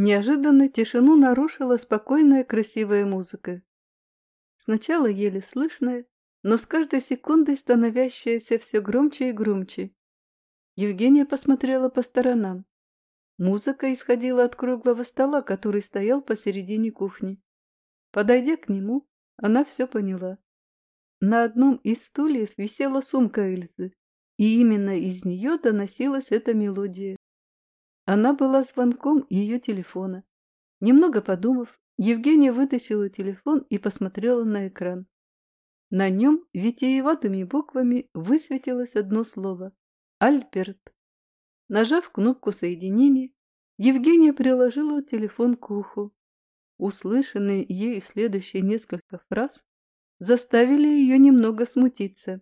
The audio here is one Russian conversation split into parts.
Неожиданно тишину нарушила спокойная красивая музыка. Сначала еле слышная, но с каждой секундой становящаяся все громче и громче. Евгения посмотрела по сторонам. Музыка исходила от круглого стола, который стоял посередине кухни. Подойдя к нему, она все поняла. На одном из стульев висела сумка Эльзы, и именно из нее доносилась эта мелодия. Она была звонком ее телефона. Немного подумав, Евгения вытащила телефон и посмотрела на экран. На нем витиеватыми буквами высветилось одно слово – Альберт. Нажав кнопку соединения, Евгения приложила телефон к уху. Услышанные ею следующие несколько фраз заставили ее немного смутиться.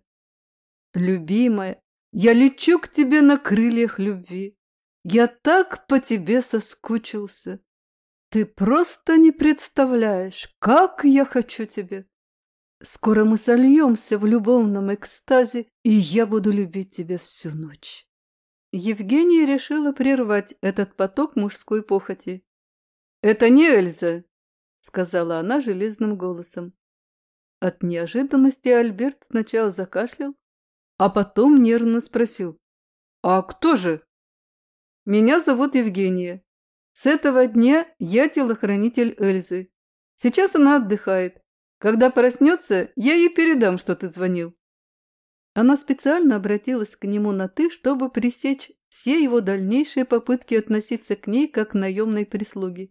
«Любимая, я лечу к тебе на крыльях любви. Я так по тебе соскучился. Ты просто не представляешь, как я хочу тебя. Скоро мы сольемся в любовном экстазе, и я буду любить тебя всю ночь. Евгения решила прервать этот поток мужской похоти. «Это не Эльза!» — сказала она железным голосом. От неожиданности Альберт сначала закашлял, а потом нервно спросил. «А кто же?» Меня зовут Евгения. С этого дня я телохранитель Эльзы. Сейчас она отдыхает. Когда проснется, я ей передам, что ты звонил». Она специально обратилась к нему на «ты», чтобы пресечь все его дальнейшие попытки относиться к ней как к наемной прислуге.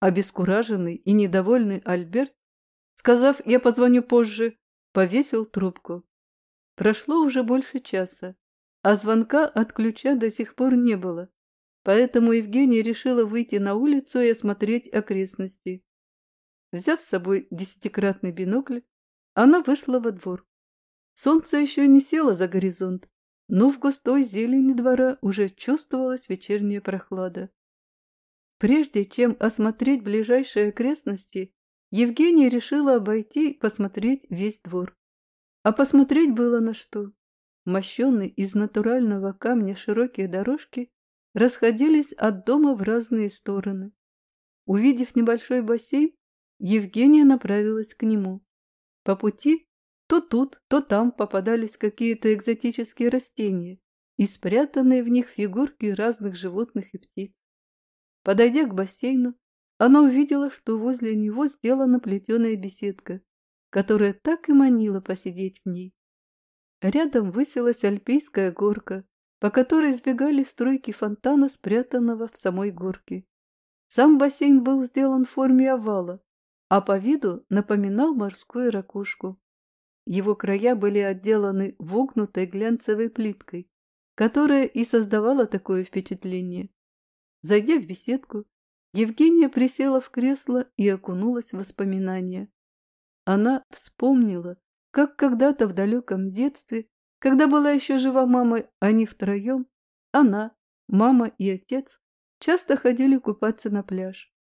Обескураженный и недовольный Альберт, сказав «я позвоню позже», повесил трубку. Прошло уже больше часа, а звонка от ключа до сих пор не было. Поэтому Евгения решила выйти на улицу и осмотреть окрестности. Взяв с собой десятикратный бинокль, она вышла во двор. Солнце еще не село за горизонт, но в густой зелени двора уже чувствовалась вечерняя прохлада. Прежде чем осмотреть ближайшие окрестности, Евгения решила обойти и посмотреть весь двор. А посмотреть было на что. Мощенные из натурального камня широкие дорожки расходились от дома в разные стороны. Увидев небольшой бассейн, Евгения направилась к нему. По пути то тут, то там попадались какие-то экзотические растения и спрятанные в них фигурки разных животных и птиц. Подойдя к бассейну, она увидела, что возле него сделана плетеная беседка, которая так и манила посидеть в ней. Рядом высилась альпийская горка, по которой сбегали струйки фонтана, спрятанного в самой горке. Сам бассейн был сделан в форме овала, а по виду напоминал морскую ракушку. Его края были отделаны вогнутой глянцевой плиткой, которая и создавала такое впечатление. Зайдя в беседку, Евгения присела в кресло и окунулась в воспоминания. Она вспомнила, как когда-то в далеком детстве когда была еще жива мама, они втроем, она, мама и отец, часто ходили купаться на пляж.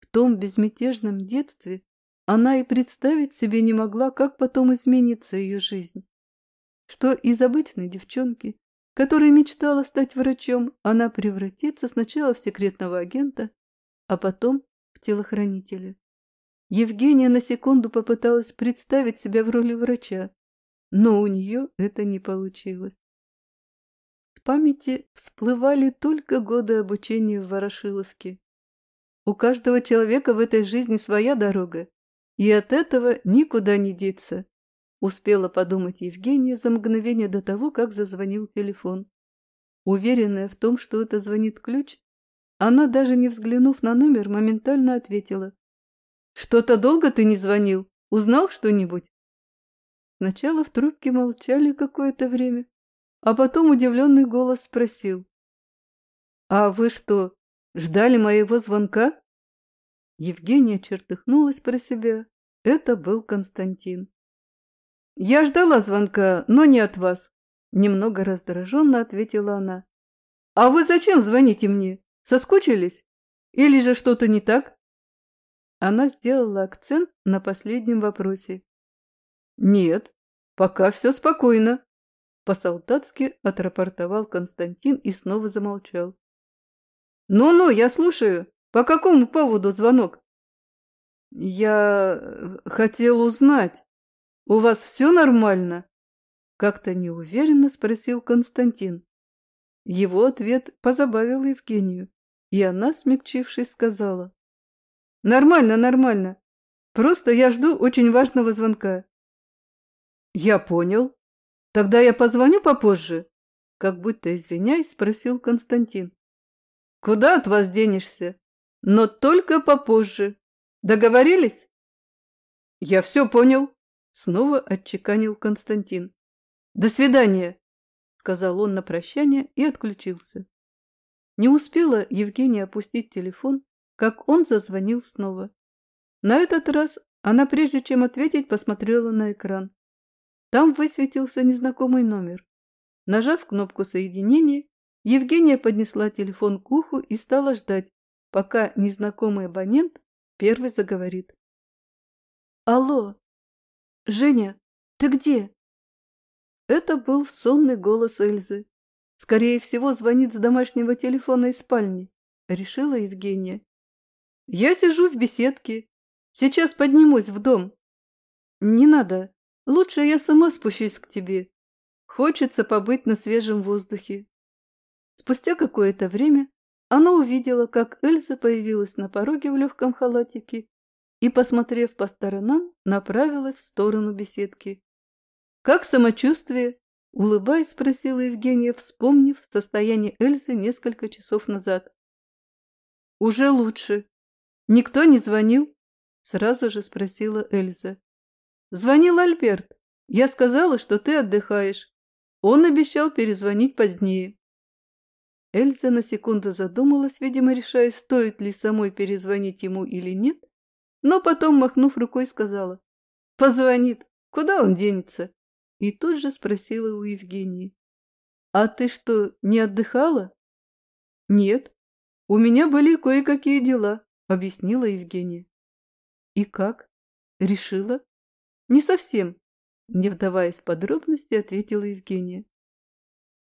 В том безмятежном детстве она и представить себе не могла, как потом изменится ее жизнь. Что из обычной девчонки, которая мечтала стать врачом, она превратится сначала в секретного агента, а потом в телохранителя. Евгения на секунду попыталась представить себя в роли врача, но у нее это не получилось. В памяти всплывали только годы обучения в Ворошиловке. У каждого человека в этой жизни своя дорога, и от этого никуда не деться, успела подумать Евгения за мгновение до того, как зазвонил телефон. Уверенная в том, что это звонит ключ, она, даже не взглянув на номер, моментально ответила. «Что-то долго ты не звонил? Узнал что-нибудь?» Сначала в трубке молчали какое-то время, а потом удивленный голос спросил. «А вы что, ждали моего звонка?» Евгения чертыхнулась про себя. Это был Константин. «Я ждала звонка, но не от вас», — немного раздраженно ответила она. «А вы зачем звоните мне? Соскучились? Или же что-то не так?» Она сделала акцент на последнем вопросе. «Нет, пока все спокойно», – по-солдатски отрапортовал Константин и снова замолчал. «Ну-ну, я слушаю», По какому поводу звонок? Я э, хотел узнать, у вас все нормально? Как-то неуверенно спросил Константин. Его ответ позабавил Евгению, и она, смягчившись, сказала. Нормально, нормально. Просто я жду очень важного звонка. Я понял. Тогда я позвоню попозже. Как будто извиняясь, спросил Константин. Куда от вас денешься? Но только попозже. Договорились? Я все понял. Снова отчеканил Константин. До свидания, сказал он на прощание и отключился. Не успела Евгения опустить телефон, как он зазвонил снова. На этот раз она, прежде чем ответить, посмотрела на экран. Там высветился незнакомый номер. Нажав кнопку соединения, Евгения поднесла телефон к уху и стала ждать, пока незнакомый абонент первый заговорит. «Алло! Женя, ты где?» Это был сонный голос Эльзы. Скорее всего, звонит с домашнего телефона из спальни, решила Евгения. Я сижу в беседке. Сейчас поднимусь в дом. Не надо. Лучше я сама спущусь к тебе. Хочется побыть на свежем воздухе. Спустя какое-то время она увидела, как Эльза появилась на пороге в легком халатике и, посмотрев по сторонам, направилась в сторону беседки. «Как самочувствие?» – улыбаясь, спросила Евгения, вспомнив состояние Эльзы несколько часов назад. «Уже лучше», «Никто не звонил?» – сразу же спросила Эльза. «Звонил Альберт. Я сказала, что ты отдыхаешь. Он обещал перезвонить позднее». Эльза на секунду задумалась, видимо, решая, стоит ли самой перезвонить ему или нет, но потом, махнув рукой, сказала «Позвонит. Куда он денется?» И тут же спросила у Евгении «А ты что, не отдыхала?» «Нет. У меня были кое-какие дела. — объяснила Евгения. «И как? Решила?» «Не совсем», — не вдаваясь в подробности, ответила Евгения.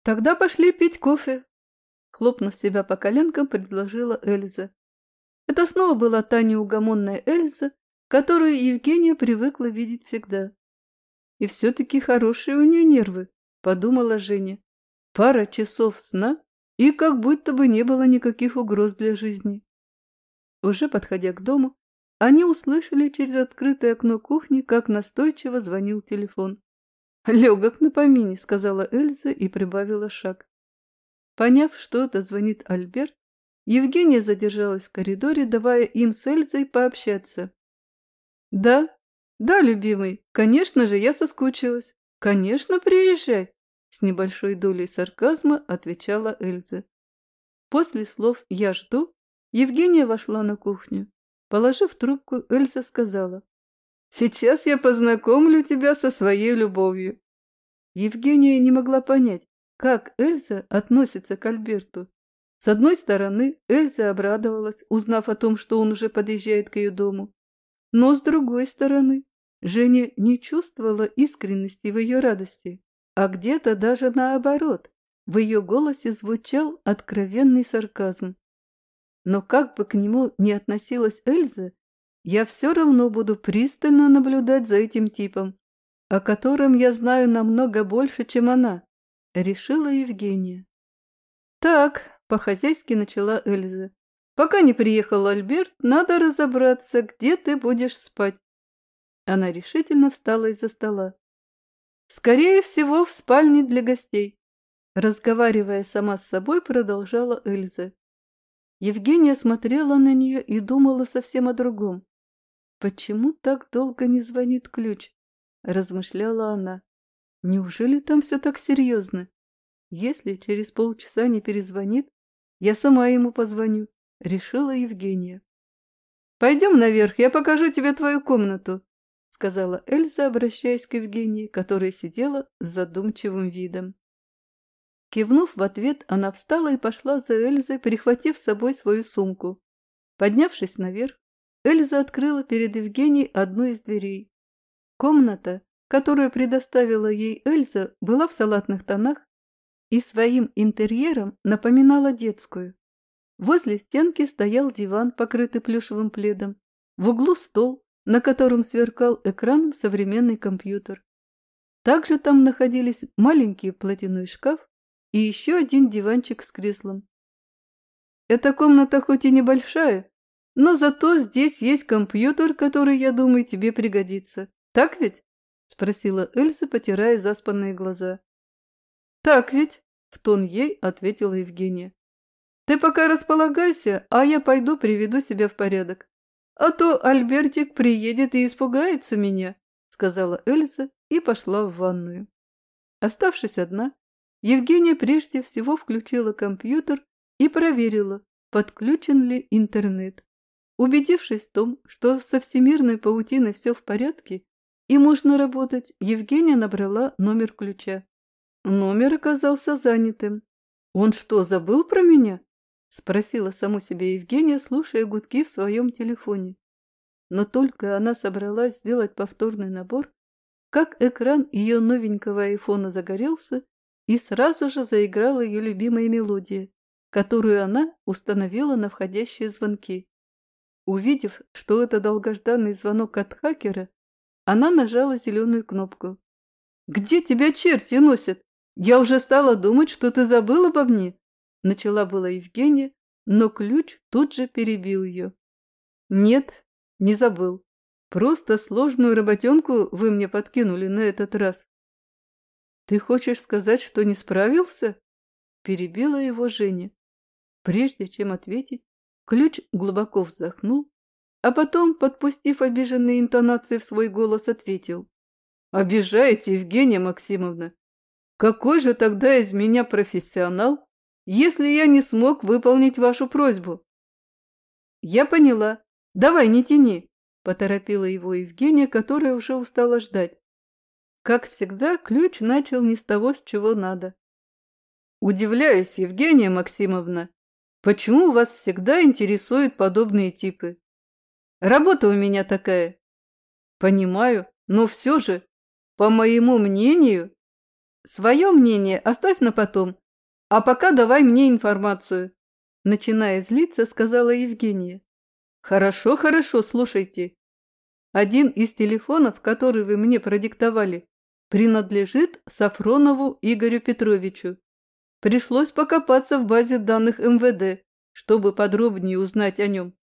«Тогда пошли пить кофе», — хлопнув себя по коленкам, предложила Эльза. Это снова была та неугомонная Эльза, которую Евгения привыкла видеть всегда. «И все-таки хорошие у нее нервы», — подумала Женя. «Пара часов сна, и как будто бы не было никаких угроз для жизни». Уже подходя к дому, они услышали через открытое окно кухни, как настойчиво звонил телефон. «Легок на помине», — сказала Эльза и прибавила шаг. Поняв, что это звонит Альберт, Евгения задержалась в коридоре, давая им с Эльзой пообщаться. «Да, да, любимый, конечно же, я соскучилась. Конечно, приезжай!» С небольшой долей сарказма отвечала Эльза. После слов «я жду» Евгения вошла на кухню. Положив трубку, Эльза сказала. «Сейчас я познакомлю тебя со своей любовью». Евгения не могла понять, как Эльза относится к Альберту. С одной стороны, Эльза обрадовалась, узнав о том, что он уже подъезжает к ее дому. Но с другой стороны, Женя не чувствовала искренности в ее радости, а где-то даже наоборот. В ее голосе звучал откровенный сарказм. Но как бы к нему ни относилась Эльза, я все равно буду пристально наблюдать за этим типом, о котором я знаю намного больше, чем она, — решила Евгения. Так, по-хозяйски начала Эльза. Пока не приехал Альберт, надо разобраться, где ты будешь спать. Она решительно встала из-за стола. Скорее всего, в спальне для гостей. Разговаривая сама с собой, продолжала Эльза. Евгения смотрела на нее и думала совсем о другом. «Почему так долго не звонит ключ?» – размышляла она. «Неужели там все так серьезно? Если через полчаса не перезвонит, я сама ему позвоню», – решила Евгения. «Пойдем наверх, я покажу тебе твою комнату», – сказала Эльза, обращаясь к Евгении, которая сидела с задумчивым видом. Кивнув в ответ, она встала и пошла за Эльзой, прихватив с собой свою сумку. Поднявшись наверх, Эльза открыла перед Евгенией одну из дверей. Комната, которую предоставила ей Эльза, была в салатных тонах и своим интерьером напоминала детскую. Возле стенки стоял диван, покрытый плюшевым пледом. В углу стол, на котором сверкал экраном современный компьютер. Также там находились маленький платяной шкаф и еще один диванчик с креслом. Эта комната хоть и небольшая, но зато здесь есть компьютер, который, я думаю, тебе пригодится. Так ведь? Спросила Эльза, потирая заспанные глаза. Так ведь? В тон ей ответила Евгения. Ты пока располагайся, а я пойду приведу себя в порядок. А то Альбертик приедет и испугается меня, сказала Эльза и пошла в ванную. Оставшись одна, Евгения прежде всего включила компьютер и проверила, подключен ли интернет. Убедившись в том, что со всемирной паутиной все в порядке и можно работать, Евгения набрала номер ключа. Номер оказался занятым. «Он что, забыл про меня?» – спросила саму себе Евгения, слушая гудки в своем телефоне. Но только она собралась сделать повторный набор, как экран ее новенького айфона загорелся, и сразу же заиграла ее любимая мелодия, которую она установила на входящие звонки. Увидев, что это долгожданный звонок от хакера, она нажала зеленую кнопку. «Где тебя черти носят? Я уже стала думать, что ты забыл обо мне!» Начала была Евгения, но ключ тут же перебил ее. «Нет, не забыл. Просто сложную работенку вы мне подкинули на этот раз. «Ты хочешь сказать, что не справился?» Перебила его Женя. Прежде чем ответить, ключ глубоко вздохнул, а потом, подпустив обиженные интонации в свой голос, ответил. «Обижаете, Евгения Максимовна? Какой же тогда из меня профессионал, если я не смог выполнить вашу просьбу?» «Я поняла. Давай, не тяни», – поторопила его Евгения, которая уже устала ждать. Как всегда, ключ начал не с того, с чего надо. Удивляюсь, Евгения Максимовна, почему вас всегда интересуют подобные типы? Работа у меня такая. Понимаю, но все же, по моему мнению... Свое мнение оставь на потом, а пока давай мне информацию. Начиная злиться, сказала Евгения. Хорошо, хорошо, слушайте. Один из телефонов, который вы мне продиктовали, принадлежит Сафронову Игорю Петровичу. Пришлось покопаться в базе данных МВД, чтобы подробнее узнать о нем.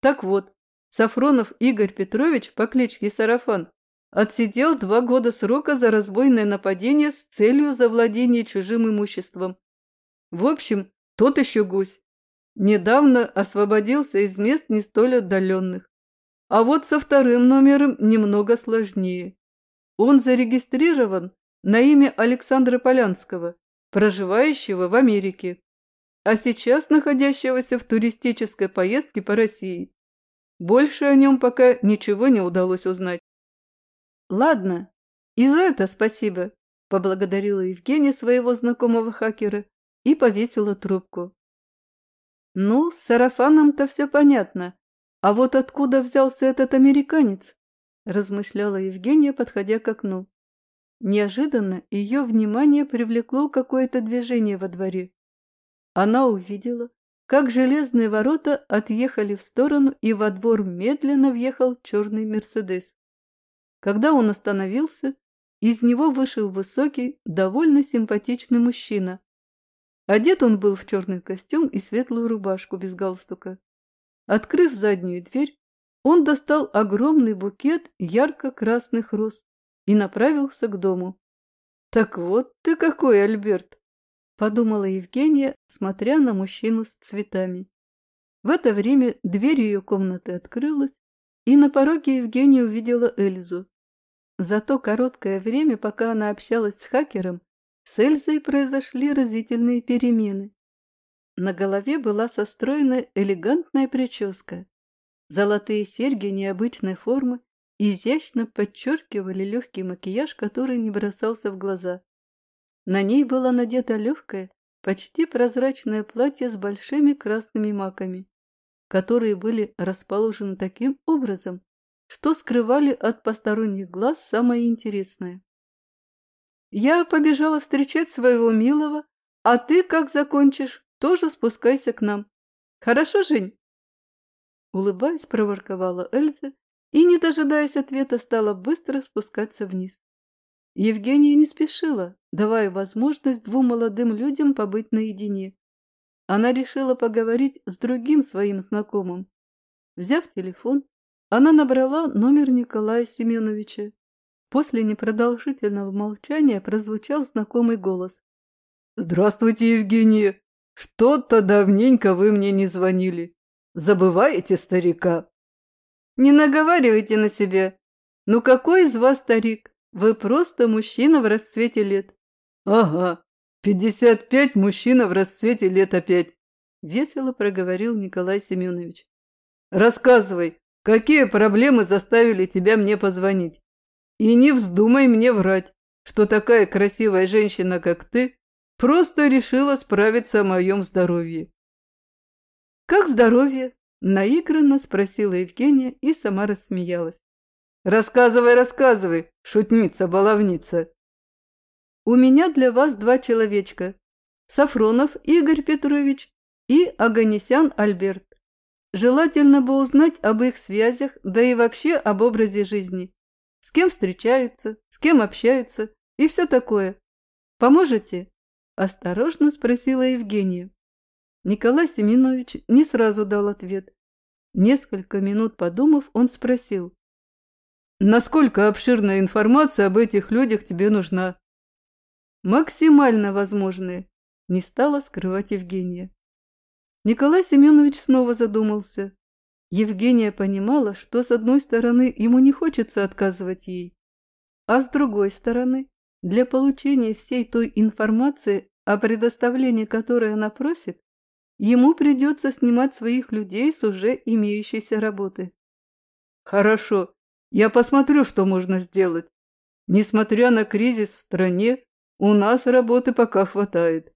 Так вот, Сафронов Игорь Петрович по кличке Сарафан отсидел два года срока за разбойное нападение с целью завладения чужим имуществом. В общем, тот еще гусь. Недавно освободился из мест не столь отдаленных. А вот со вторым номером немного сложнее. Он зарегистрирован на имя Александра Полянского, проживающего в Америке, а сейчас находящегося в туристической поездке по России. Больше о нем пока ничего не удалось узнать. «Ладно, и за это спасибо», – поблагодарила Евгения своего знакомого хакера и повесила трубку. «Ну, с сарафаном-то все понятно. А вот откуда взялся этот американец? Размышляла Евгения, подходя к окну. Неожиданно ее внимание привлекло какое-то движение во дворе. Она увидела, как железные ворота отъехали в сторону, и во двор медленно въехал черный «Мерседес». Когда он остановился, из него вышел высокий, довольно симпатичный мужчина. Одет он был в черный костюм и светлую рубашку без галстука. Открыв заднюю дверь, он достал огромный букет ярко-красных роз и направился к дому. «Так вот ты какой, Альберт!» – подумала Евгения, смотря на мужчину с цветами. В это время дверь ее комнаты открылась, и на пороге Евгения увидела Эльзу. За то короткое время, пока она общалась с хакером, с Эльзой произошли разительные перемены. На голове была состроена элегантная прическа, Золотые серьги необычной формы изящно подчеркивали легкий макияж, который не бросался в глаза. На ней было надето легкое, почти прозрачное платье с большими красными маками, которые были расположены таким образом, что скрывали от посторонних глаз самое интересное. «Я побежала встречать своего милого, а ты, как закончишь, тоже спускайся к нам. Хорошо, Жень?» Улыбаясь, проворковала Эльза и, не дожидаясь ответа, стала быстро спускаться вниз. Евгения не спешила, давая возможность двум молодым людям побыть наедине. Она решила поговорить с другим своим знакомым. Взяв телефон, она набрала номер Николая Семеновича. После непродолжительного молчания прозвучал знакомый голос. «Здравствуйте, Евгения! Что-то давненько вы мне не звонили. Забываете старика?» «Не наговаривайте на себя. Ну какой из вас старик? Вы просто мужчина в расцвете лет». «Ага, пятьдесят пять мужчина в расцвете лет опять», — весело проговорил Николай Семенович. «Рассказывай, какие проблемы заставили тебя мне позвонить? И не вздумай мне врать, что такая красивая женщина, как ты, просто решила справиться о моем здоровье». «Как здоровье?» Наигранно спросила Евгения и сама рассмеялась. «Рассказывай, рассказывай, шутница-баловница!» «У меня для вас два человечка. Сафронов Игорь Петрович и Аганесян Альберт. Желательно бы узнать об их связях, да и вообще об образе жизни. С кем встречаются, с кем общаются и все такое. Поможете?» – осторожно спросила Евгения. Николай Семенович не сразу дал ответ. Несколько минут подумав, он спросил. «Насколько обширная информация об этих людях тебе нужна?» «Максимально возможная», – не стала скрывать Евгения. Николай Семенович снова задумался. Евгения понимала, что с одной стороны ему не хочется отказывать ей, а с другой стороны, для получения всей той информации, о предоставлении которой она просит, Ему придется снимать своих людей с уже имеющейся работы. Хорошо, я посмотрю, что можно сделать. Несмотря на кризис в стране, у нас работы пока хватает.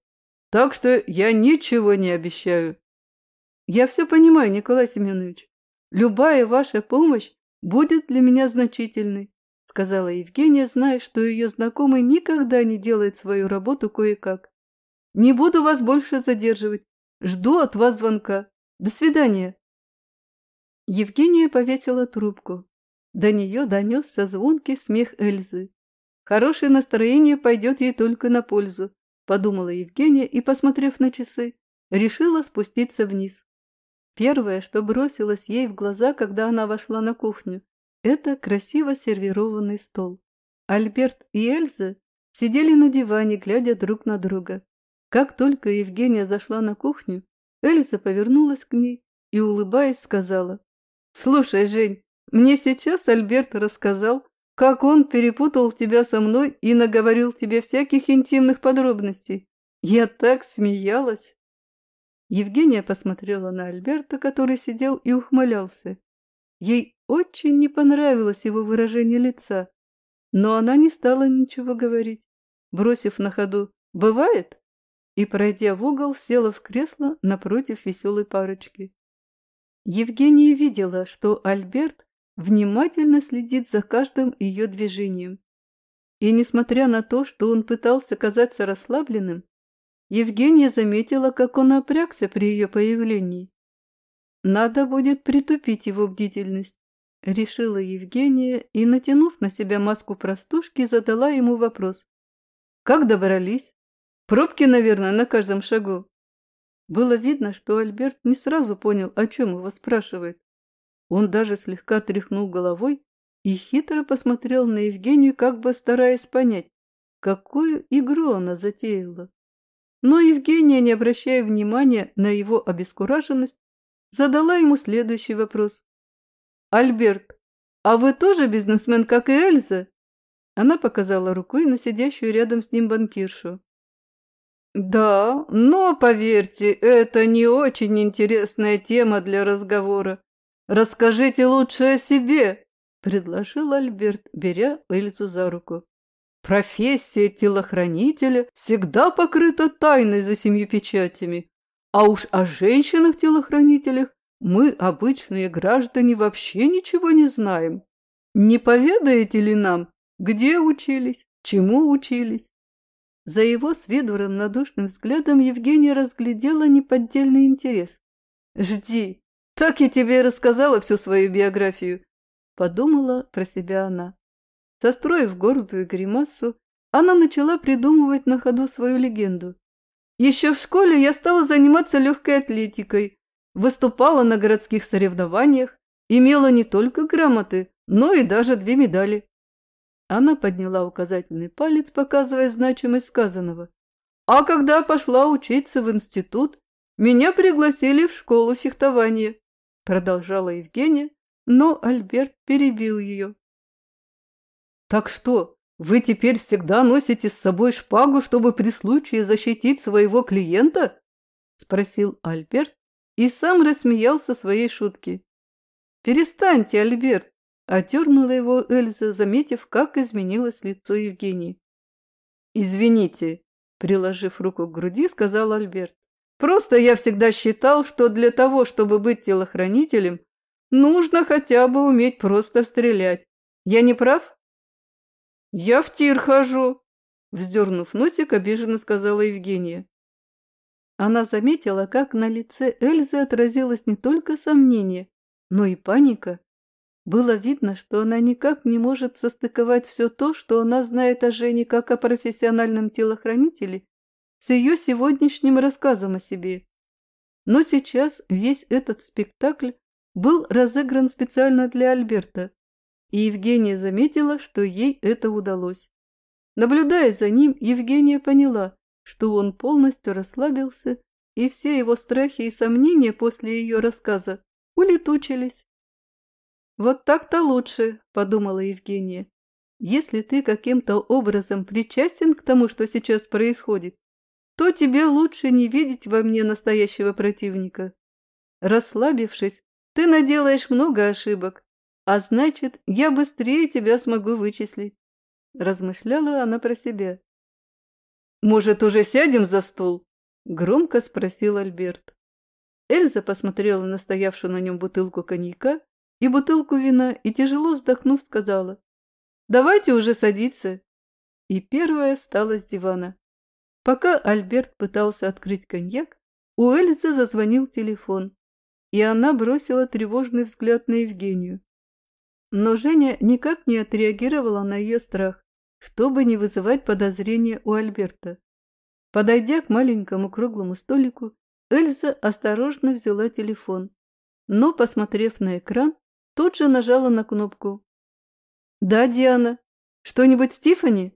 Так что я ничего не обещаю. Я все понимаю, Николай Семенович. Любая ваша помощь будет для меня значительной, сказала Евгения, зная, что ее знакомый никогда не делает свою работу кое-как. Не буду вас больше задерживать. Жду от вас звонка. До свидания. Евгения повесила трубку. До нее донесся звонкий смех Эльзы. Хорошее настроение пойдет ей только на пользу, подумала Евгения и, посмотрев на часы, решила спуститься вниз. Первое, что бросилось ей в глаза, когда она вошла на кухню, это красиво сервированный стол. Альберт и Эльза сидели на диване, глядя друг на друга. Как только Евгения зашла на кухню, Эльза повернулась к ней и, улыбаясь, сказала, «Слушай, Жень, мне сейчас Альберт рассказал, как он перепутал тебя со мной и наговорил тебе всяких интимных подробностей. Я так смеялась!» Евгения посмотрела на Альберта, который сидел и ухмылялся. Ей очень не понравилось его выражение лица, но она не стала ничего говорить, бросив на ходу «Бывает?» И, пройдя в угол, села в кресло напротив веселой парочки. Евгения видела, что Альберт внимательно следит за каждым ее движением. И, несмотря на то, что он пытался казаться расслабленным, Евгения заметила, как он опрягся при ее появлении. «Надо будет притупить его бдительность», — решила Евгения и, натянув на себя маску простушки, задала ему вопрос. «Как добрались?» Пробки, наверное, на каждом шагу. Было видно, что Альберт не сразу понял, о чем его спрашивает. Он даже слегка тряхнул головой и хитро посмотрел на Евгению, как бы стараясь понять, какую игру она затеяла. Но Евгения, не обращая внимания на его обескураженность, задала ему следующий вопрос. «Альберт, а вы тоже бизнесмен, как и Эльза?» Она показала рукой на сидящую рядом с ним банкиршу. «Да, но, поверьте, это не очень интересная тема для разговора. Расскажите лучше о себе», – предложил Альберт, беря Эльзу за руку. «Профессия телохранителя всегда покрыта тайной за семью печатями, а уж о женщинах-телохранителях мы, обычные граждане, вообще ничего не знаем. Не поведаете ли нам, где учились, чему учились, за его с равнодушным взглядом Евгения разглядела неподдельный интерес. Жди, так я тебе и рассказала всю свою биографию, подумала про себя она. Состроив гордую гримасу, она начала придумывать на ходу свою легенду. Еще в школе я стала заниматься легкой атлетикой, выступала на городских соревнованиях, имела не только грамоты, но и даже две медали. Она подняла указательный палец, показывая значимость сказанного. А когда пошла учиться в институт, меня пригласили в школу фехтования, продолжала Евгения, но Альберт перебил ее. Так что, вы теперь всегда носите с собой шпагу, чтобы при случае защитить своего клиента? спросил Альберт и сам рассмеялся своей шутке. Перестаньте, Альберт, Отернула его Эльза, заметив, как изменилось лицо Евгении. «Извините», – приложив руку к груди, сказал Альберт. «Просто я всегда считал, что для того, чтобы быть телохранителем, нужно хотя бы уметь просто стрелять. Я не прав?» «Я в тир хожу», – вздернув носик, обиженно сказала Евгения. Она заметила, как на лице Эльзы отразилось не только сомнение, но и паника. Было видно, что она никак не может состыковать все то, что она знает о Жене как о профессиональном телохранителе, с ее сегодняшним рассказом о себе. Но сейчас весь этот спектакль был разыгран специально для Альберта, и Евгения заметила, что ей это удалось. Наблюдая за ним, Евгения поняла, что он полностью расслабился, и все его страхи и сомнения после ее рассказа улетучились. «Вот так-то лучше», – подумала Евгения. «Если ты каким-то образом причастен к тому, что сейчас происходит, то тебе лучше не видеть во мне настоящего противника. Расслабившись, ты наделаешь много ошибок, а значит, я быстрее тебя смогу вычислить», – размышляла она про себя. «Может, уже сядем за стол?» – громко спросил Альберт. Эльза посмотрела на стоявшую на нем бутылку коньяка и бутылку вина и, тяжело вздохнув, сказала «Давайте уже садиться». И первая встала с дивана. Пока Альберт пытался открыть коньяк, у Эльзы зазвонил телефон, и она бросила тревожный взгляд на Евгению. Но Женя никак не отреагировала на ее страх, чтобы не вызывать подозрения у Альберта. Подойдя к маленькому круглому столику, Эльза осторожно взяла телефон, но, посмотрев на экран, тут же нажала на кнопку. «Да, Диана. Что-нибудь с Тиффани?»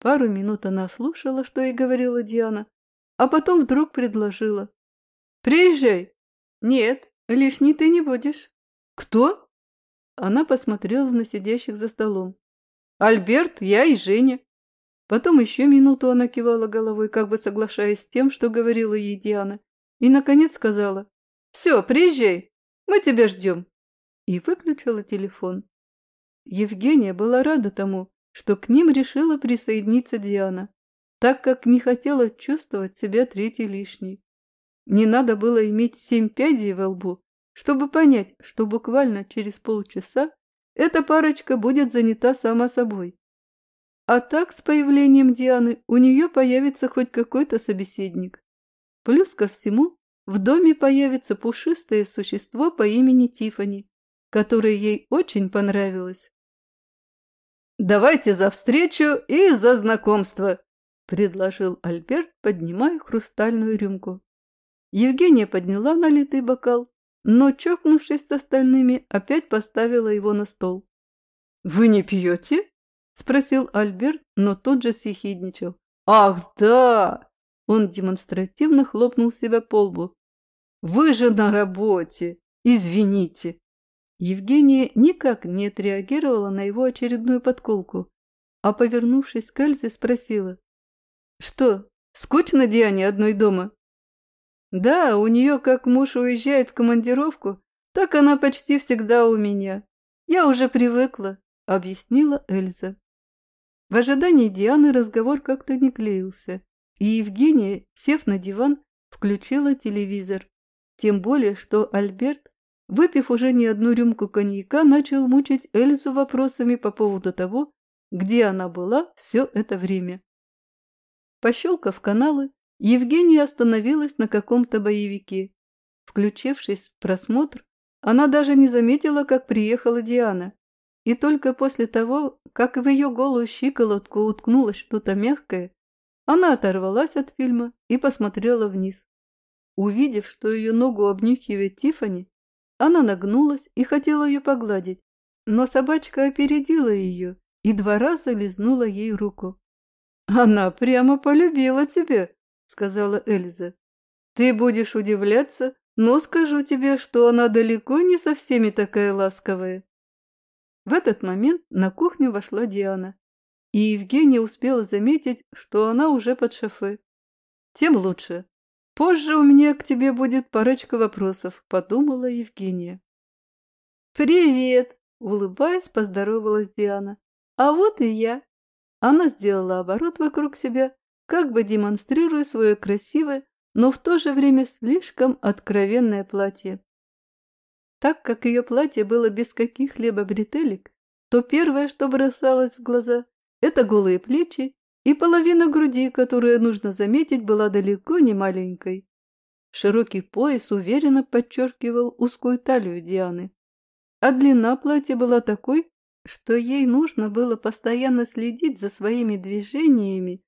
Пару минут она слушала, что ей говорила Диана, а потом вдруг предложила. «Приезжай!» «Нет, лишний ты не будешь». «Кто?» Она посмотрела на сидящих за столом. «Альберт, я и Женя». Потом еще минуту она кивала головой, как бы соглашаясь с тем, что говорила ей Диана, и, наконец, сказала. «Все, приезжай, мы тебя ждем» и выключила телефон. Евгения была рада тому, что к ним решила присоединиться Диана, так как не хотела чувствовать себя третьей лишней. Не надо было иметь семь пядей во лбу, чтобы понять, что буквально через полчаса эта парочка будет занята сама собой. А так, с появлением Дианы, у нее появится хоть какой-то собеседник. Плюс ко всему, в доме появится пушистое существо по имени Тифани, которое ей очень понравилось. «Давайте за встречу и за знакомство», – предложил Альберт, поднимая хрустальную рюмку. Евгения подняла налитый бокал, но, чокнувшись с остальными, опять поставила его на стол. «Вы не пьете?» – спросил Альберт, но тут же съехидничал. «Ах, да!» – он демонстративно хлопнул себя по лбу. «Вы же на работе! Извините!» Евгения никак не отреагировала на его очередную подколку, а, повернувшись к Эльзе, спросила. «Что, скучно Диане одной дома?» «Да, у нее, как муж уезжает в командировку, так она почти всегда у меня. Я уже привыкла», — объяснила Эльза. В ожидании Дианы разговор как-то не клеился, и Евгения, сев на диван, включила телевизор. Тем более, что Альберт выпив уже не одну рюмку коньяка, начал мучить Эльзу вопросами по поводу того, где она была все это время. Пощелкав каналы, Евгения остановилась на каком-то боевике. Включившись в просмотр, она даже не заметила, как приехала Диана. И только после того, как в ее голую щиколотку уткнулось что-то мягкое, она оторвалась от фильма и посмотрела вниз. Увидев, что ее ногу обнюхивает Тифани, она нагнулась и хотела ее погладить, но собачка опередила ее и два раза лизнула ей руку. «Она прямо полюбила тебя», — сказала Эльза. «Ты будешь удивляться, но скажу тебе, что она далеко не со всеми такая ласковая». В этот момент на кухню вошла Диана, и Евгения успела заметить, что она уже под шофе. «Тем лучше. Позже у меня к тебе будет парочка вопросов», — подумала Евгения. «Привет!» — улыбаясь, поздоровалась Диана. «А вот и я». Она сделала оборот вокруг себя, как бы демонстрируя свое красивое, но в то же время слишком откровенное платье. Так как ее платье было без каких-либо бретелек, то первое, что бросалось в глаза, это голые плечи и половина груди, которая, нужно заметить, была далеко не маленькой. Широкий пояс уверенно подчеркивал узкую талию Дианы, а длина платья была такой, что ей нужно было постоянно следить за своими движениями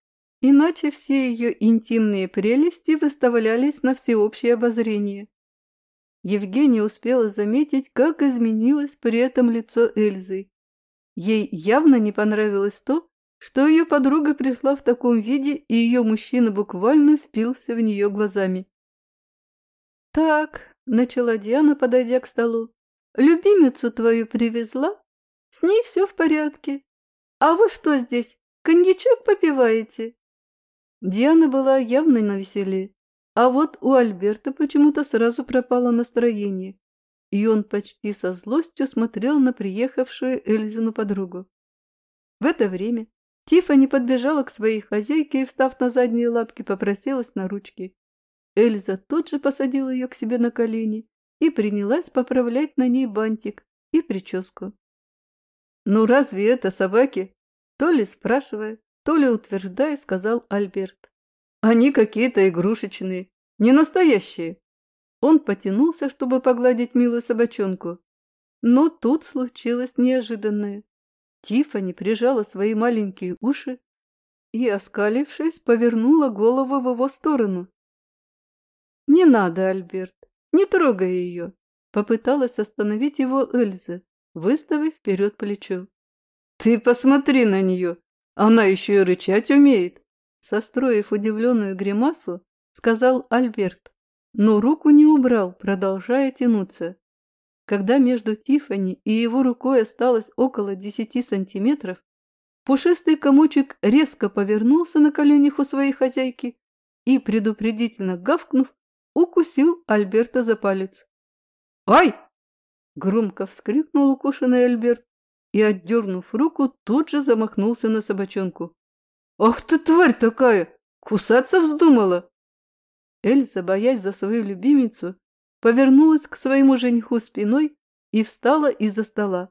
Иначе все ее интимные прелести выставлялись на всеобщее обозрение. Евгения успела заметить, как изменилось при этом лицо Эльзы. Ей явно не понравилось то, что ее подруга пришла в таком виде, и ее мужчина буквально впился в нее глазами. «Так», — начала Диана, подойдя к столу, — «любимицу твою привезла? С ней все в порядке. А вы что здесь, коньячок попиваете?» Диана была явно на веселе, а вот у Альберта почему-то сразу пропало настроение, и он почти со злостью смотрел на приехавшую Эльзину подругу. В это время Тиффани подбежала к своей хозяйке и, встав на задние лапки, попросилась на ручки. Эльза тут же посадила ее к себе на колени и принялась поправлять на ней бантик и прическу. «Ну разве это собаки?» То ли спрашивая, то ли утверждая, сказал Альберт. Они какие-то игрушечные, не настоящие. Он потянулся, чтобы погладить милую собачонку. Но тут случилось неожиданное. Тиффани прижала свои маленькие уши и, оскалившись, повернула голову в его сторону. «Не надо, Альберт, не трогай ее!» Попыталась остановить его Эльза, выставив вперед плечо. «Ты посмотри на нее! Она еще и рычать умеет!» Состроив удивленную гримасу, сказал Альберт, но руку не убрал, продолжая тянуться. Когда между Тифани и его рукой осталось около десяти сантиметров, пушистый комочек резко повернулся на коленях у своей хозяйки и, предупредительно гавкнув, укусил Альберта за палец. «Ай!» – громко вскрикнул укушенный Альберт и, отдернув руку, тут же замахнулся на собачонку. «Ах ты, тварь такая! Кусаться вздумала!» Эльза, боясь за свою любимицу, повернулась к своему жениху спиной и встала из-за стола.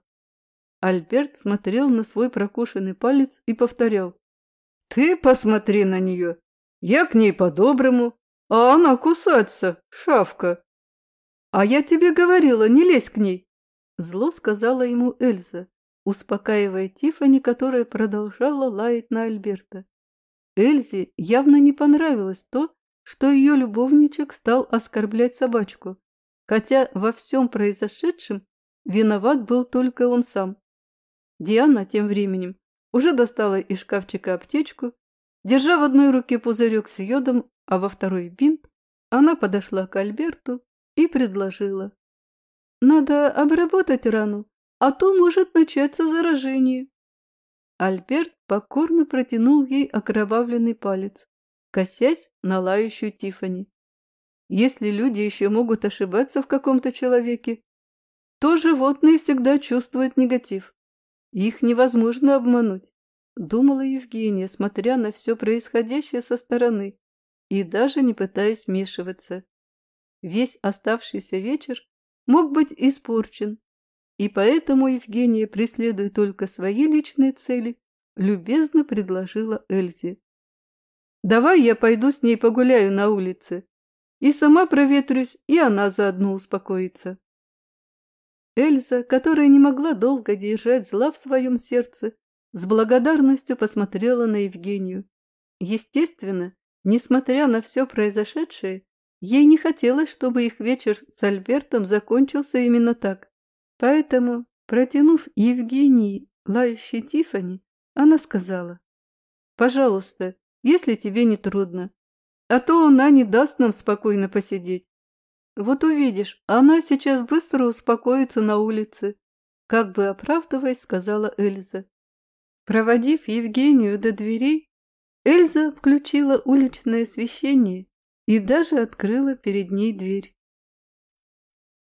Альберт смотрел на свой прокушенный палец и повторял. «Ты посмотри на нее! Я к ней по-доброму, а она кусаться, шавка!» «А я тебе говорила, не лезь к ней!» Зло сказала ему Эльза успокаивая Тифани, которая продолжала лаять на Альберта. Эльзе явно не понравилось то, что ее любовничек стал оскорблять собачку, хотя во всем произошедшем виноват был только он сам. Диана тем временем уже достала из шкафчика аптечку, держа в одной руке пузырек с йодом, а во второй бинт, она подошла к Альберту и предложила. «Надо обработать рану, а то может начаться заражение. Альберт покорно протянул ей окровавленный палец, косясь на лающую Тифани. Если люди еще могут ошибаться в каком-то человеке, то животные всегда чувствуют негатив. Их невозможно обмануть, думала Евгения, смотря на все происходящее со стороны и даже не пытаясь вмешиваться. Весь оставшийся вечер мог быть испорчен, и поэтому Евгения, преследуя только свои личные цели, любезно предложила Эльзе. «Давай я пойду с ней погуляю на улице. И сама проветрюсь, и она заодно успокоится. Эльза, которая не могла долго держать зла в своем сердце, с благодарностью посмотрела на Евгению. Естественно, несмотря на все произошедшее, ей не хотелось, чтобы их вечер с Альбертом закончился именно так. Поэтому, протянув Евгении лающей Тифани, она сказала, «Пожалуйста, если тебе не трудно, а то она не даст нам спокойно посидеть. Вот увидишь, она сейчас быстро успокоится на улице», как бы оправдываясь, сказала Эльза. Проводив Евгению до дверей, Эльза включила уличное освещение и даже открыла перед ней дверь.